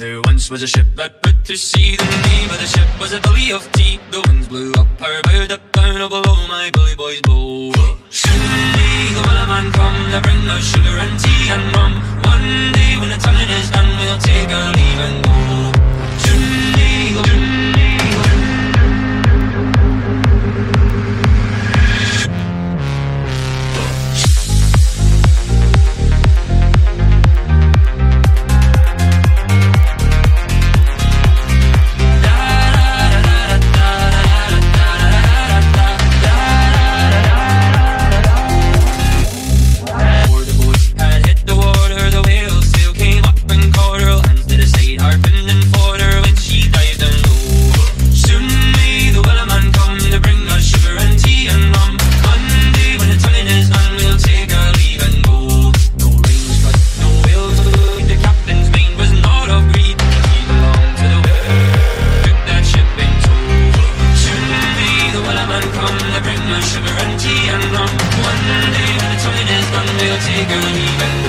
There once was a ship that put to sea. The name of the ship was a Billy of Tea. The winds blew up her bow, down, oh below my bully boys blow. Soon may the man come to bring us sugar and tea and rum. sugar and tea and rum. One day when the only there's Monday I'll take her and